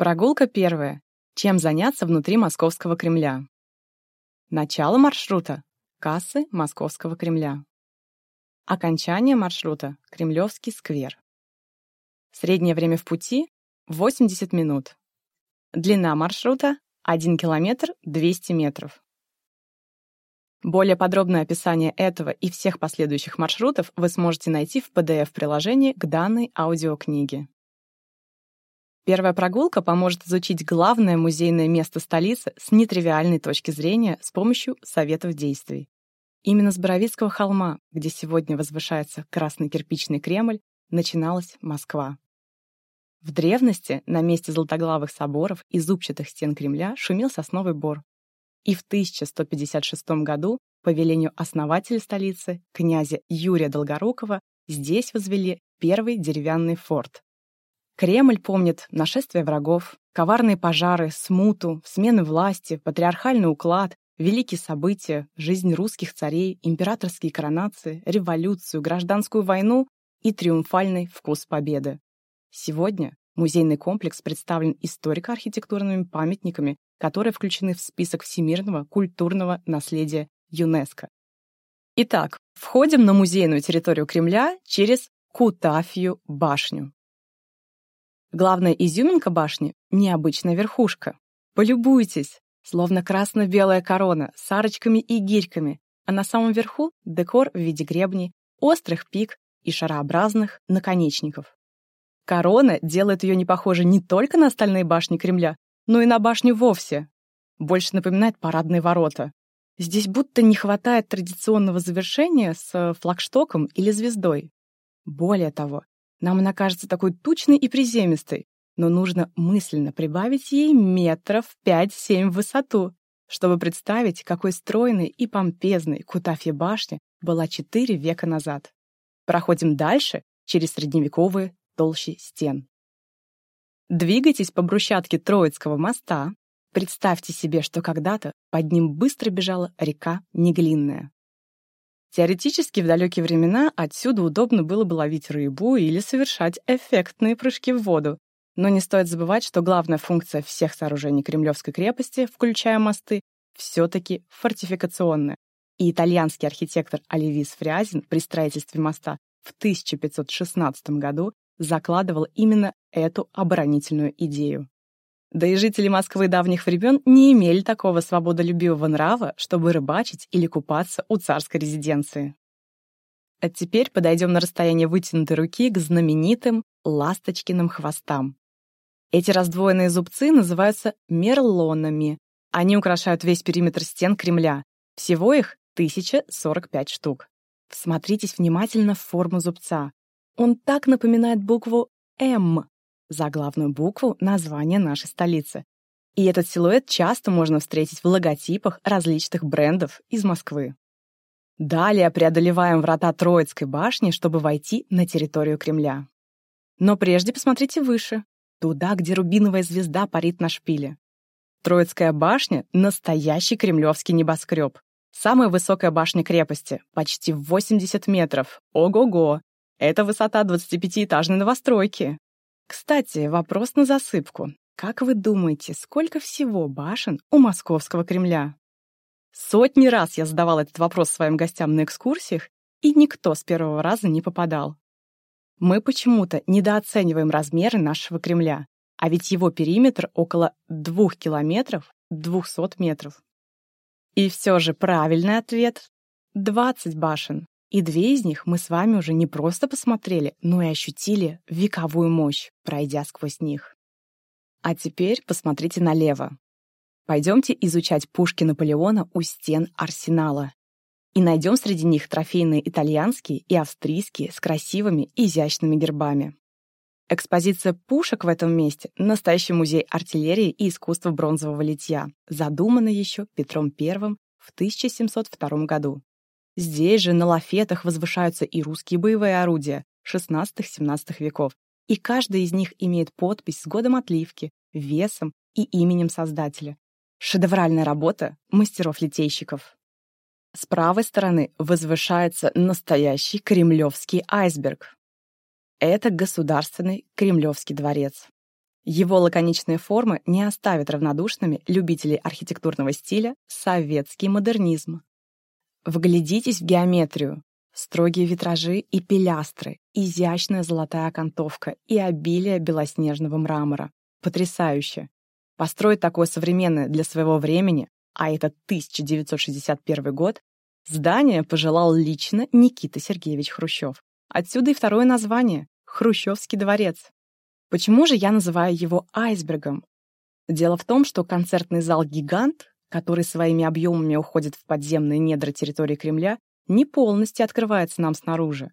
Прогулка первая. Чем заняться внутри Московского Кремля? Начало маршрута — кассы Московского Кремля. Окончание маршрута — Кремлевский сквер. Среднее время в пути — 80 минут. Длина маршрута — 1 километр 200 метров. Более подробное описание этого и всех последующих маршрутов вы сможете найти в PDF-приложении к данной аудиокниге. Первая прогулка поможет изучить главное музейное место столицы с нетривиальной точки зрения с помощью советов действий. Именно с Боровицкого холма, где сегодня возвышается красный кирпичный Кремль, начиналась Москва. В древности на месте золотоглавых соборов и зубчатых стен Кремля шумел сосновый бор. И в 1156 году по велению основателя столицы, князя Юрия Долгорукова, здесь возвели первый деревянный форт, Кремль помнит нашествие врагов, коварные пожары, смуту, смены власти, патриархальный уклад, великие события, жизнь русских царей, императорские коронации, революцию, гражданскую войну и триумфальный вкус победы. Сегодня музейный комплекс представлен историко-архитектурными памятниками, которые включены в список всемирного культурного наследия ЮНЕСКО. Итак, входим на музейную территорию Кремля через Кутафью башню. Главная изюминка башни — необычная верхушка. Полюбуйтесь, словно красно-белая корона с арочками и гирьками, а на самом верху — декор в виде гребней, острых пик и шарообразных наконечников. Корона делает ее не похожей не только на остальные башни Кремля, но и на башню вовсе. Больше напоминает парадные ворота. Здесь будто не хватает традиционного завершения с флагштоком или звездой. Более того, нам она кажется такой тучной и приземистой, но нужно мысленно прибавить ей метров 5-7 в высоту, чтобы представить, какой стройной и помпезной Кутафья башня была четыре века назад. Проходим дальше через средневековые толщи стен. Двигайтесь по брусчатке Троицкого моста. Представьте себе, что когда-то под ним быстро бежала река Неглинная. Теоретически, в далекие времена отсюда удобно было бы ловить рыбу или совершать эффектные прыжки в воду. Но не стоит забывать, что главная функция всех сооружений Кремлевской крепости, включая мосты, все-таки фортификационная. И итальянский архитектор Оливис Фрязин при строительстве моста в 1516 году закладывал именно эту оборонительную идею. Да и жители Москвы давних времен не имели такого свободолюбивого нрава, чтобы рыбачить или купаться у царской резиденции. А теперь подойдем на расстояние вытянутой руки к знаменитым ласточкиным хвостам. Эти раздвоенные зубцы называются мерлонами. Они украшают весь периметр стен Кремля. Всего их 1045 штук. Всмотритесь внимательно в форму зубца. Он так напоминает букву «М», заглавную букву названия нашей столицы. И этот силуэт часто можно встретить в логотипах различных брендов из Москвы. Далее преодолеваем врата Троицкой башни, чтобы войти на территорию Кремля. Но прежде посмотрите выше, туда, где рубиновая звезда парит на шпиле. Троицкая башня — настоящий кремлевский небоскреб. Самая высокая башня крепости, почти 80 метров. Ого-го! Это высота 25-этажной новостройки. Кстати, вопрос на засыпку. Как вы думаете, сколько всего башен у Московского Кремля? Сотни раз я задавал этот вопрос своим гостям на экскурсиях, и никто с первого раза не попадал. Мы почему-то недооцениваем размеры нашего Кремля, а ведь его периметр около 2 километров 200 метров. И все же правильный ответ — 20 башен. И две из них мы с вами уже не просто посмотрели, но и ощутили вековую мощь, пройдя сквозь них. А теперь посмотрите налево. Пойдемте изучать пушки Наполеона у стен арсенала. И найдем среди них трофейные итальянские и австрийские с красивыми изящными гербами. Экспозиция пушек в этом месте — настоящий музей артиллерии и искусства бронзового литья, задуманный еще Петром I в 1702 году. Здесь же на лафетах возвышаются и русские боевые орудия XVI-XVII веков, и каждый из них имеет подпись с годом отливки, весом и именем создателя. Шедевральная работа мастеров-литейщиков. С правой стороны возвышается настоящий кремлевский айсберг. Это государственный Кремлевский дворец. Его лаконичные формы не оставят равнодушными любителей архитектурного стиля советский модернизм. Вглядитесь в геометрию. Строгие витражи и пилястры, изящная золотая окантовка и обилие белоснежного мрамора. Потрясающе! Построить такое современное для своего времени, а это 1961 год, здание пожелал лично Никита Сергеевич Хрущев. Отсюда и второе название — Хрущевский дворец. Почему же я называю его айсбергом? Дело в том, что концертный зал «Гигант», который своими объемами уходит в подземные недра территории Кремля, не полностью открывается нам снаружи.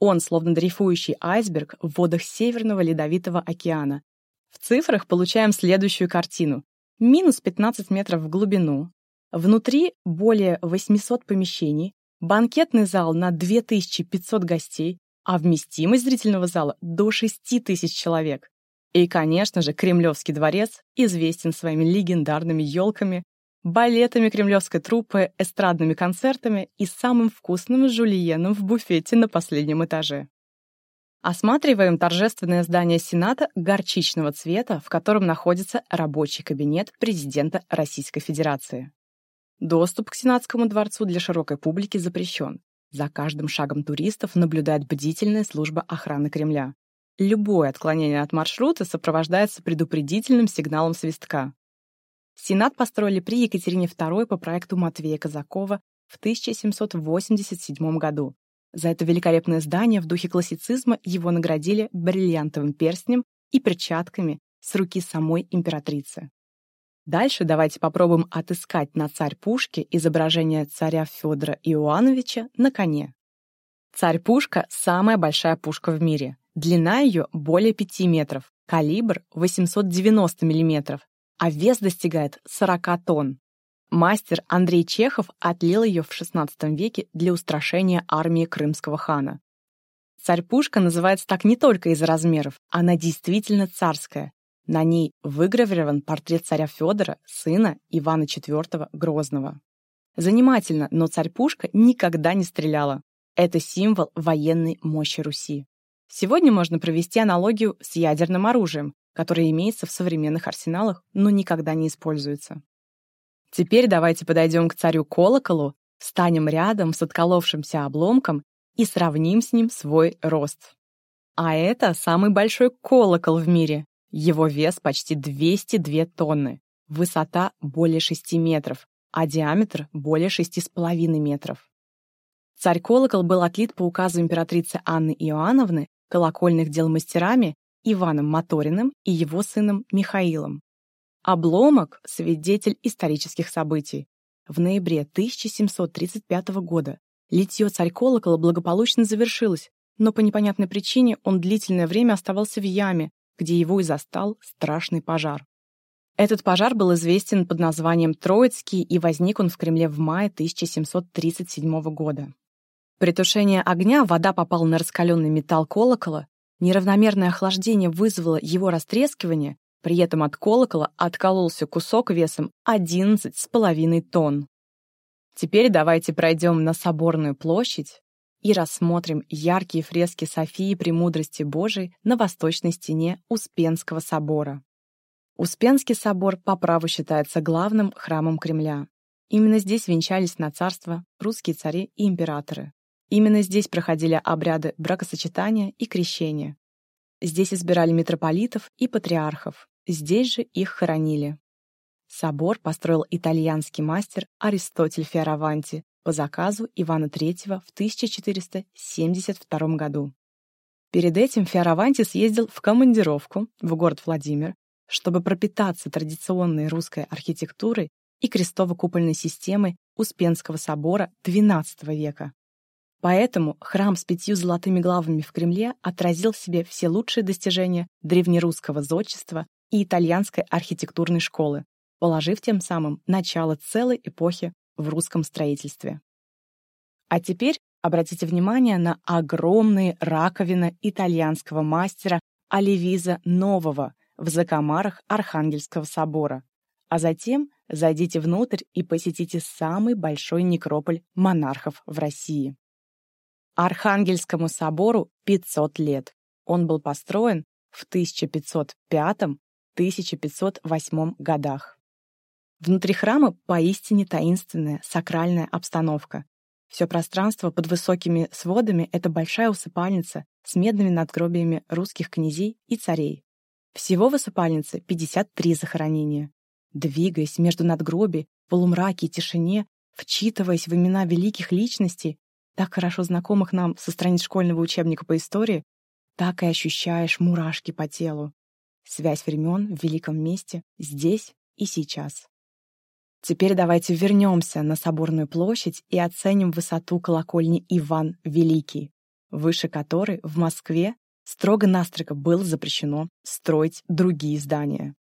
Он, словно дрейфующий айсберг в водах Северного Ледовитого океана. В цифрах получаем следующую картину. Минус 15 метров в глубину. Внутри более 800 помещений, банкетный зал на 2500 гостей, а вместимость зрительного зала до 6000 человек. И, конечно же, Кремлевский дворец известен своими легендарными елками, балетами кремлевской труппы, эстрадными концертами и самым вкусным жульеном в буфете на последнем этаже. Осматриваем торжественное здание Сената горчичного цвета, в котором находится рабочий кабинет президента Российской Федерации. Доступ к Сенатскому дворцу для широкой публики запрещен. За каждым шагом туристов наблюдает бдительная служба охраны Кремля. Любое отклонение от маршрута сопровождается предупредительным сигналом свистка. Сенат построили при Екатерине II по проекту Матвея Казакова в 1787 году. За это великолепное здание в духе классицизма его наградили бриллиантовым перстнем и перчатками с руки самой императрицы. Дальше давайте попробуем отыскать на царь-пушке изображение царя Федора Иоановича на коне. Царь-пушка — самая большая пушка в мире. Длина ее более 5 метров, калибр 890 мм, а вес достигает 40 тонн. Мастер Андрей Чехов отлил ее в XVI веке для устрашения армии крымского хана. Царь-пушка называется так не только из-за размеров, она действительно царская. На ней выгравирован портрет царя Федора, сына Ивана IV Грозного. Занимательно, но царь-пушка никогда не стреляла. Это символ военной мощи Руси. Сегодня можно провести аналогию с ядерным оружием, которое имеется в современных арсеналах, но никогда не используется. Теперь давайте подойдем к царю колоколу, встанем рядом с отколовшимся обломком и сравним с ним свой рост. А это самый большой колокол в мире. Его вес почти 202 тонны, высота более 6 метров, а диаметр более 6,5 метров. Царь-колокол был отлит по указу императрицы Анны Иоанновны колокольных дел мастерами Иваном Моториным и его сыном Михаилом. Обломок — свидетель исторических событий. В ноябре 1735 года литье царь-колокола благополучно завершилось, но по непонятной причине он длительное время оставался в яме, где его и застал страшный пожар. Этот пожар был известен под названием Троицкий и возник он в Кремле в мае 1737 года. При тушении огня вода попала на раскаленный металл колокола, Неравномерное охлаждение вызвало его растрескивание, при этом от колокола откололся кусок весом 11,5 тонн. Теперь давайте пройдем на Соборную площадь и рассмотрим яркие фрески Софии Премудрости Божией на восточной стене Успенского собора. Успенский собор по праву считается главным храмом Кремля. Именно здесь венчались на царство русские цари и императоры. Именно здесь проходили обряды бракосочетания и крещения. Здесь избирали митрополитов и патриархов, здесь же их хоронили. Собор построил итальянский мастер Аристотель Фиараванти по заказу Ивана III в 1472 году. Перед этим Фиараванти съездил в командировку в город Владимир, чтобы пропитаться традиционной русской архитектурой и крестово-купольной системой Успенского собора XII века. Поэтому храм с пятью золотыми главами в Кремле отразил в себе все лучшие достижения древнерусского зодчества и итальянской архитектурной школы, положив тем самым начало целой эпохи в русском строительстве. А теперь обратите внимание на огромные раковины итальянского мастера Оливиза Нового в закомарах Архангельского собора, а затем зайдите внутрь и посетите самый большой некрополь монархов в России. Архангельскому собору 500 лет. Он был построен в 1505-1508 годах. Внутри храма поистине таинственная сакральная обстановка. Все пространство под высокими сводами — это большая усыпальница с медными надгробиями русских князей и царей. Всего в усыпальнице 53 захоронения. Двигаясь между надгробий, полумраке и тишине, вчитываясь в имена великих личностей, так хорошо знакомых нам со страниц школьного учебника по истории, так и ощущаешь мурашки по телу. Связь времен в великом месте, здесь и сейчас. Теперь давайте вернемся на Соборную площадь и оценим высоту колокольни Иван Великий, выше которой в Москве строго-настрого было запрещено строить другие здания.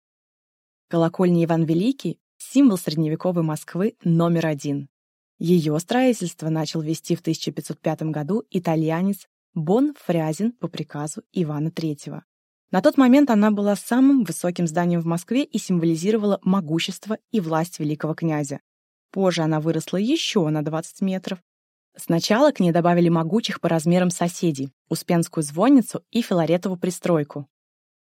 Колокольня Иван Великий — символ средневековой Москвы номер один. Ее строительство начал вести в 1505 году итальянец Бон Фрязин по приказу Ивана III. На тот момент она была самым высоким зданием в Москве и символизировала могущество и власть великого князя. Позже она выросла еще на 20 метров. Сначала к ней добавили могучих по размерам соседей — Успенскую звонницу и Филаретову пристройку.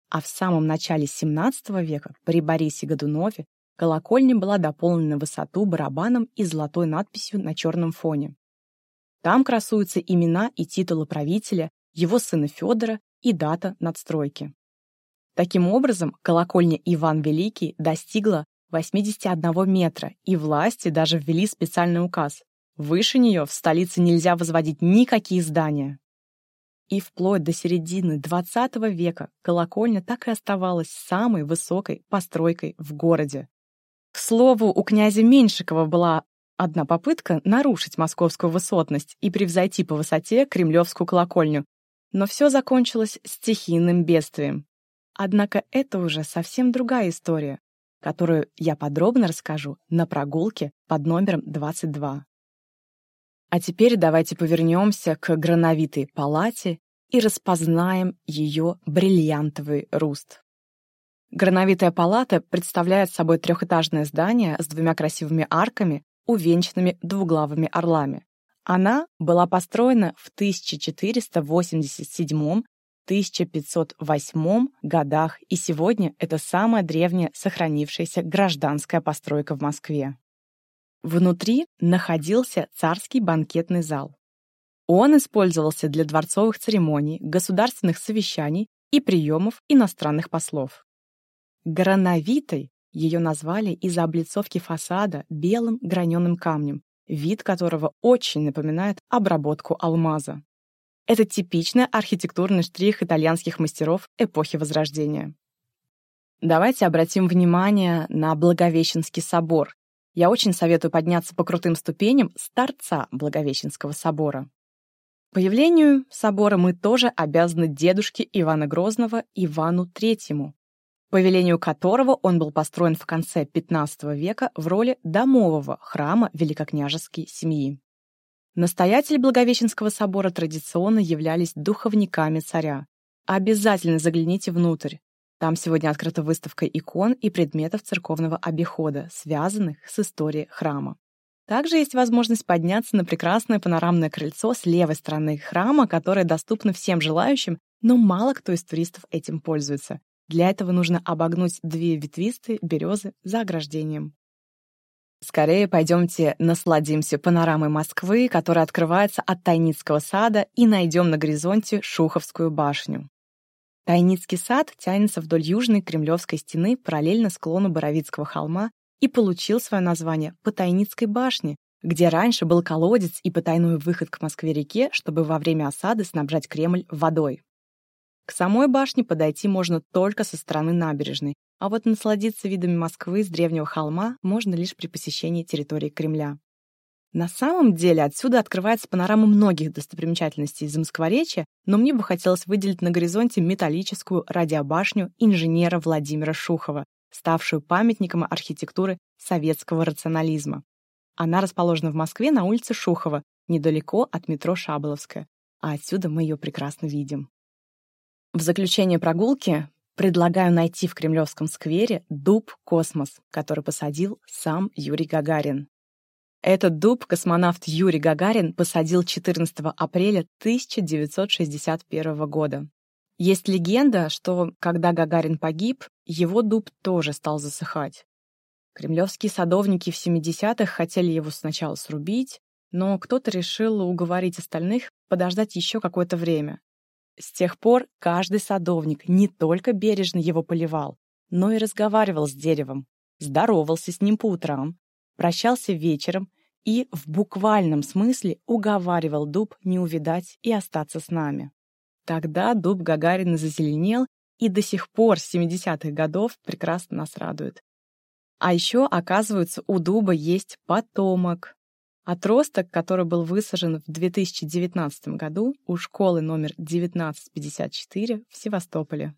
А в самом начале XVII века при Борисе Годунове колокольня была дополнена высоту барабаном и золотой надписью на черном фоне. Там красуются имена и титулы правителя, его сына Федора и дата надстройки. Таким образом, колокольня Иван Великий достигла 81 метра, и власти даже ввели специальный указ. Выше нее в столице нельзя возводить никакие здания. И вплоть до середины XX века колокольня так и оставалась самой высокой постройкой в городе. К слову, у князя Меньшикова была одна попытка нарушить московскую высотность и превзойти по высоте кремлевскую колокольню, но все закончилось стихийным бедствием. Однако это уже совсем другая история, которую я подробно расскажу на прогулке под номером 22. А теперь давайте повернемся к грановитой палате и распознаем ее бриллиантовый руст. Грановитая палата представляет собой трехэтажное здание с двумя красивыми арками, увенчанными двуглавыми орлами. Она была построена в 1487-1508 годах, и сегодня это самая древняя сохранившаяся гражданская постройка в Москве. Внутри находился царский банкетный зал. Он использовался для дворцовых церемоний, государственных совещаний и приемов иностранных послов. Грановитой ее назвали из-за облицовки фасада белым граненым камнем, вид которого очень напоминает обработку алмаза. Это типичный архитектурный штрих итальянских мастеров эпохи Возрождения. Давайте обратим внимание на Благовещенский собор. Я очень советую подняться по крутым ступеням с торца Благовещенского собора. Появлению собора мы тоже обязаны дедушке Ивана Грозного Ивану Третьему, по велению которого он был построен в конце XV века в роли домового храма великокняжеской семьи. Настоятели Благовещенского собора традиционно являлись духовниками царя. Обязательно загляните внутрь. Там сегодня открыта выставка икон и предметов церковного обихода, связанных с историей храма. Также есть возможность подняться на прекрасное панорамное крыльцо с левой стороны храма, которое доступно всем желающим, но мало кто из туристов этим пользуется. Для этого нужно обогнуть две ветвистые березы за ограждением. Скорее пойдемте насладимся панорамой Москвы, которая открывается от Тайницкого сада, и найдем на горизонте Шуховскую башню. Тайницкий сад тянется вдоль южной Кремлевской стены параллельно склону Боровицкого холма и получил свое название по Тайницкой башне, где раньше был колодец и потайной выход к Москве-реке, чтобы во время осады снабжать Кремль водой. К самой башне подойти можно только со стороны набережной, а вот насладиться видами Москвы с древнего холма можно лишь при посещении территории Кремля. На самом деле отсюда открывается панорама многих достопримечательностей из Москворечья, но мне бы хотелось выделить на горизонте металлическую радиобашню инженера Владимира Шухова, ставшую памятником архитектуры советского рационализма. Она расположена в Москве на улице Шухова, недалеко от метро Шаболовская, а отсюда мы ее прекрасно видим. В заключение прогулки предлагаю найти в Кремлевском сквере дуб «Космос», который посадил сам Юрий Гагарин. Этот дуб космонавт Юрий Гагарин посадил 14 апреля 1961 года. Есть легенда, что, когда Гагарин погиб, его дуб тоже стал засыхать. Кремлевские садовники в 70-х хотели его сначала срубить, но кто-то решил уговорить остальных подождать еще какое-то время. С тех пор каждый садовник не только бережно его поливал, но и разговаривал с деревом, здоровался с ним по утрам, прощался вечером и в буквальном смысле уговаривал дуб не увидать и остаться с нами. Тогда дуб Гагарина зазеленел и до сих пор с 70-х годов прекрасно нас радует. А еще, оказывается, у дуба есть потомок. Отросток, который был высажен в 2019 году у школы номер 1954 в Севастополе.